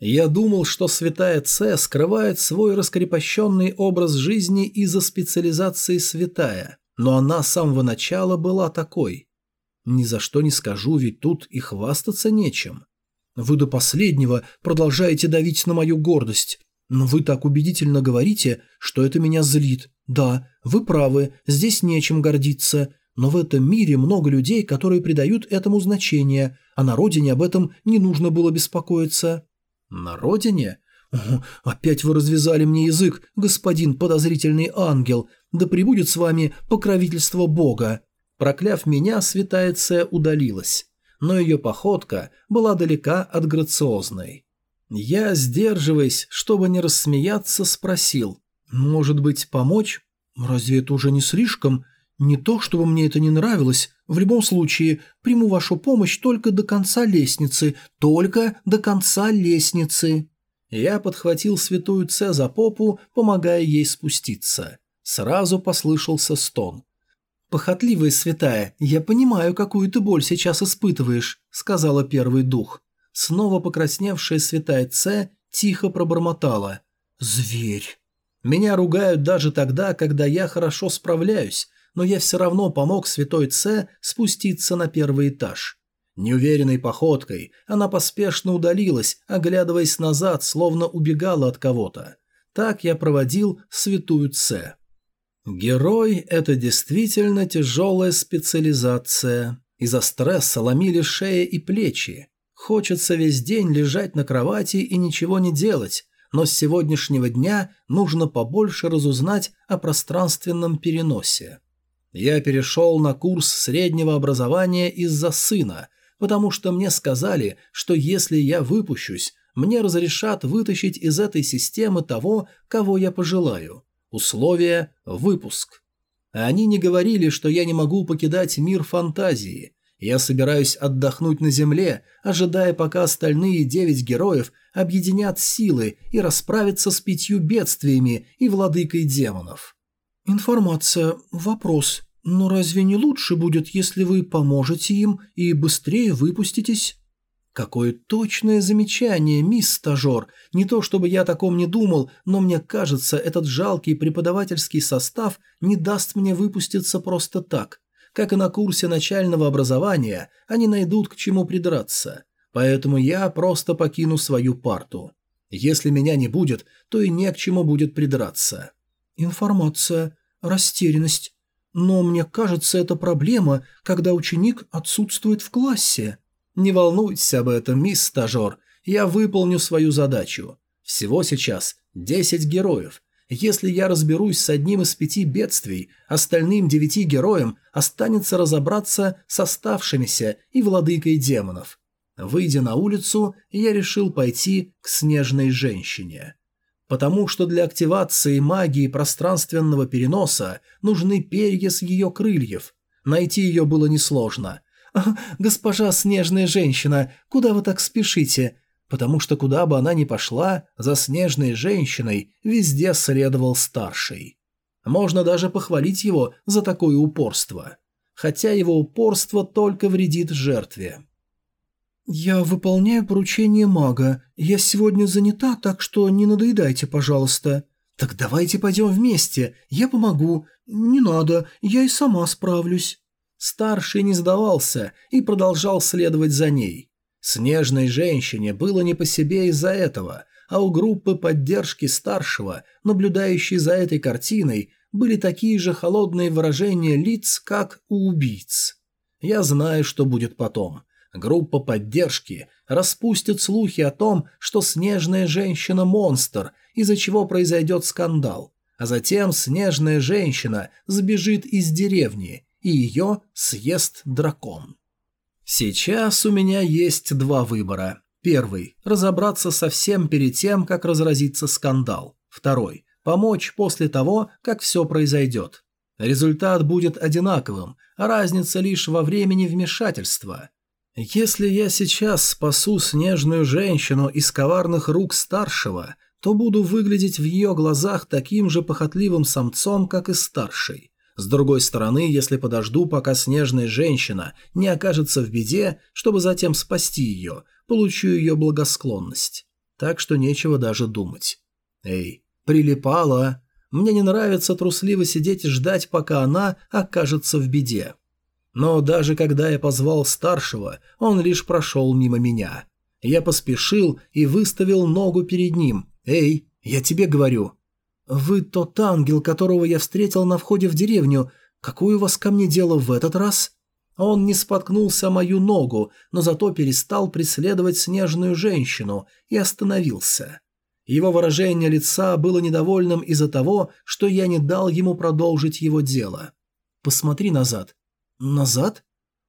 Я думал, что святая Ц скрывает свой раскрепощенный образ жизни из-за специализации святая, но она с самого начала была такой. Ни за что не скажу, ведь тут и хвастаться нечем. Вы до последнего продолжаете давить на мою гордость. Но вы так убедительно говорите, что это меня злит. Да, вы правы, здесь нечем гордиться. Но в этом мире много людей, которые придают этому значение, а на родине об этом не нужно было беспокоиться. На родине? Опять вы развязали мне язык, господин подозрительный ангел. Да пребудет с вами покровительство Бога. Прокляв меня, святая Це удалилась, но ее походка была далека от грациозной. Я, сдерживаясь, чтобы не рассмеяться, спросил, «Может быть, помочь? Разве это уже не слишком? Не то, чтобы мне это не нравилось. В любом случае, приму вашу помощь только до конца лестницы, только до конца лестницы». Я подхватил святую Це за попу, помогая ей спуститься. Сразу послышался стон. «Похотливая святая, я понимаю, какую ты боль сейчас испытываешь», — сказала первый дух. Снова покрасневшая святая Ц тихо пробормотала. «Зверь». Меня ругают даже тогда, когда я хорошо справляюсь, но я все равно помог святой Ц спуститься на первый этаж. Неуверенной походкой она поспешно удалилась, оглядываясь назад, словно убегала от кого-то. Так я проводил святую Ц. Герой – это действительно тяжелая специализация. Из-за стресса ломили шеи и плечи. Хочется весь день лежать на кровати и ничего не делать, но с сегодняшнего дня нужно побольше разузнать о пространственном переносе. Я перешел на курс среднего образования из-за сына, потому что мне сказали, что если я выпущусь, мне разрешат вытащить из этой системы того, кого я пожелаю – Условие – выпуск. Они не говорили, что я не могу покидать мир фантазии. Я собираюсь отдохнуть на земле, ожидая, пока остальные девять героев объединят силы и расправятся с пятью бедствиями и владыкой демонов. Информация. Вопрос. Но разве не лучше будет, если вы поможете им и быстрее выпуститесь? Какое точное замечание, мисс стажер. Не то чтобы я о таком не думал, но мне кажется, этот жалкий преподавательский состав не даст мне выпуститься просто так. Как и на курсе начального образования, они найдут к чему придраться. Поэтому я просто покину свою парту. Если меня не будет, то и не к чему будет придраться. Информация растерянность. Но мне кажется, это проблема, когда ученик отсутствует в классе. Не волнуйтесь об этом, мисс стажер, я выполню свою задачу. Всего сейчас 10 героев. Если я разберусь с одним из пяти бедствий, остальным девяти героям останется разобраться с оставшимися и владыкой демонов. Выйдя на улицу, я решил пойти к снежной женщине потому что для активации магии пространственного переноса нужны перья с ее крыльев. Найти ее было несложно. «Госпожа снежная женщина, куда вы так спешите?» Потому что куда бы она ни пошла, за снежной женщиной везде следовал старший. Можно даже похвалить его за такое упорство. Хотя его упорство только вредит жертве. «Я выполняю поручение мага. Я сегодня занята, так что не надоедайте, пожалуйста». «Так давайте пойдем вместе. Я помогу». «Не надо, я и сама справлюсь». Старший не сдавался и продолжал следовать за ней. Снежной женщине было не по себе из-за этого, а у группы поддержки старшего, наблюдающей за этой картиной, были такие же холодные выражения лиц, как у убийц. Я знаю, что будет потом. Группа поддержки распустит слухи о том, что снежная женщина – монстр, из-за чего произойдет скандал, а затем снежная женщина сбежит из деревни, и ее съест дракон. Сейчас у меня есть два выбора. Первый – разобраться совсем перед тем, как разразится скандал. Второй – помочь после того, как все произойдет. Результат будет одинаковым, а разница лишь во времени вмешательства. Если я сейчас спасу снежную женщину из коварных рук старшего, то буду выглядеть в ее глазах таким же похотливым самцом, как и старший. С другой стороны, если подожду, пока снежная женщина не окажется в беде, чтобы затем спасти ее, получу ее благосклонность. Так что нечего даже думать. Эй, прилипала. Мне не нравится трусливо сидеть и ждать, пока она окажется в беде. Но даже когда я позвал старшего, он лишь прошел мимо меня. Я поспешил и выставил ногу перед ним. «Эй, я тебе говорю». «Вы тот ангел, которого я встретил на входе в деревню. Какое у вас ко мне дело в этот раз?» Он не споткнулся мою ногу, но зато перестал преследовать снежную женщину и остановился. Его выражение лица было недовольным из-за того, что я не дал ему продолжить его дело. «Посмотри назад. «Назад?»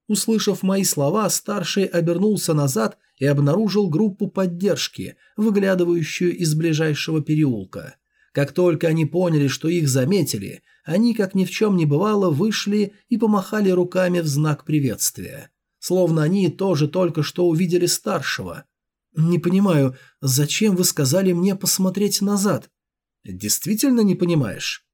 Услышав мои слова, старший обернулся назад и обнаружил группу поддержки, выглядывающую из ближайшего переулка. Как только они поняли, что их заметили, они, как ни в чем не бывало, вышли и помахали руками в знак приветствия. Словно они тоже только что увидели старшего. «Не понимаю, зачем вы сказали мне посмотреть назад?» «Действительно не понимаешь?»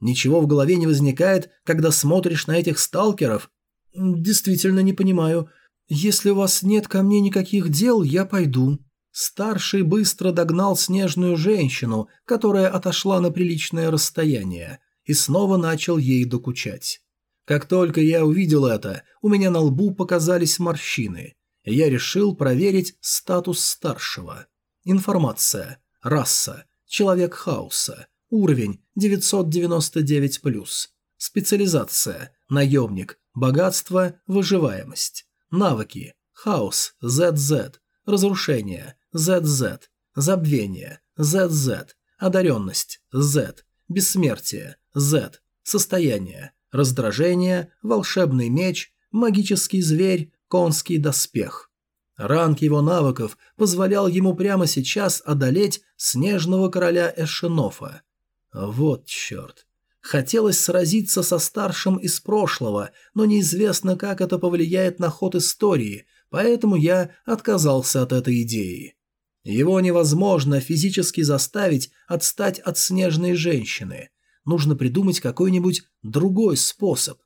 Ничего в голове не возникает, когда смотришь на этих сталкеров? Действительно не понимаю. Если у вас нет ко мне никаких дел, я пойду. Старший быстро догнал снежную женщину, которая отошла на приличное расстояние, и снова начал ей докучать. Как только я увидел это, у меня на лбу показались морщины. Я решил проверить статус старшего. Информация. Раса. Человек хаоса. Уровень 999+. Специализация. Наемник. Богатство. Выживаемость. Навыки. Хаос. ZZ. Разрушение. ZZ. Забвение. ZZ. Одаренность. Z. Бессмертие. Z. Состояние. Раздражение. Волшебный меч. Магический зверь. Конский доспех. Ранг его навыков позволял ему прямо сейчас одолеть снежного короля Эшенофа. Вот черт. Хотелось сразиться со старшим из прошлого, но неизвестно, как это повлияет на ход истории, поэтому я отказался от этой идеи. Его невозможно физически заставить отстать от снежной женщины, Нужно придумать какой-нибудь другой способ.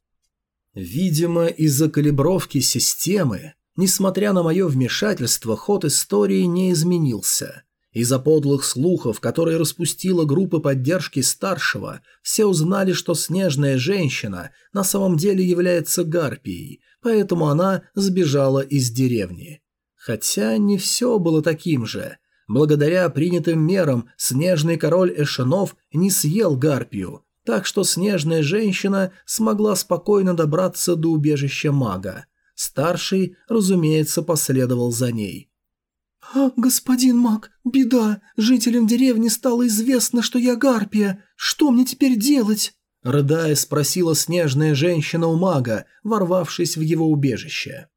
Видимо, из-за калибровки системы, несмотря на мое вмешательство, ход истории не изменился. Из-за подлых слухов, которые распустила группа поддержки старшего, все узнали, что снежная женщина на самом деле является гарпией, поэтому она сбежала из деревни. Хотя не все было таким же. Благодаря принятым мерам снежный король Эшенов не съел гарпию, так что снежная женщина смогла спокойно добраться до убежища мага. Старший, разумеется, последовал за ней. «А, господин маг, беда! Жителям деревни стало известно, что я гарпия. Что мне теперь делать?» Рыдая, спросила снежная женщина у мага, ворвавшись в его убежище.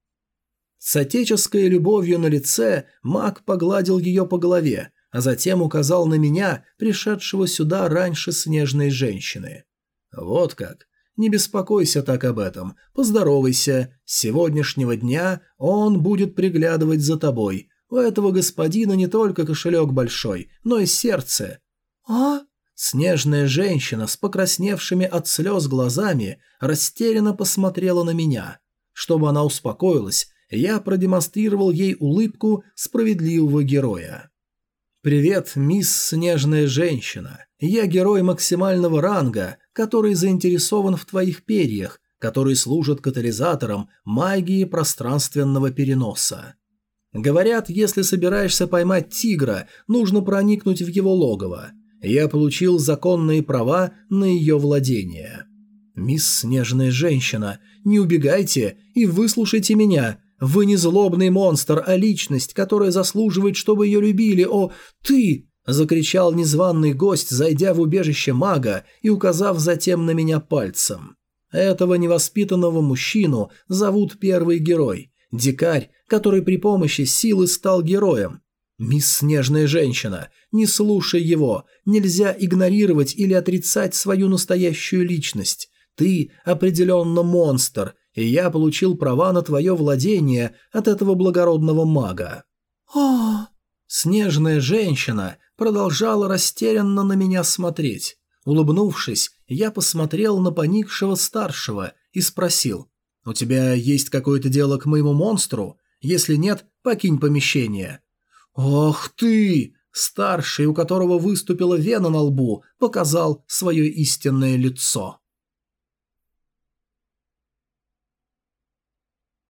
С отеческой любовью на лице маг погладил ее по голове, а затем указал на меня, пришедшего сюда раньше снежной женщины. «Вот как. Не беспокойся так об этом. Поздоровайся. С сегодняшнего дня он будет приглядывать за тобой. У этого господина не только кошелек большой, но и сердце». «А?» Снежная женщина с покрасневшими от слез глазами растерянно посмотрела на меня. Чтобы она успокоилась, я продемонстрировал ей улыбку справедливого героя. «Привет, мисс Снежная Женщина. Я герой максимального ранга, который заинтересован в твоих перьях, которые служат катализатором магии пространственного переноса. Говорят, если собираешься поймать тигра, нужно проникнуть в его логово. Я получил законные права на ее владение. Мисс Снежная Женщина, не убегайте и выслушайте меня. Вы не злобный монстр, а личность, которая заслуживает, чтобы ее любили. О, ты!» – закричал незваный гость, зайдя в убежище мага и указав затем на меня пальцем. Этого невоспитанного мужчину зовут первый герой. Дикарь, который при помощи силы стал героем. «Мисс Снежная Женщина, не слушай его, нельзя игнорировать или отрицать свою настоящую личность. Ты определенно монстр, и я получил права на твое владение от этого благородного мага». «А...» Снежная женщина продолжала растерянно на меня смотреть. Улыбнувшись, я посмотрел на поникшего старшего и спросил, «У тебя есть какое-то дело к моему монстру? Если нет, покинь помещение». «Ох ты!» Старший, у которого выступила вена на лбу, показал свое истинное лицо.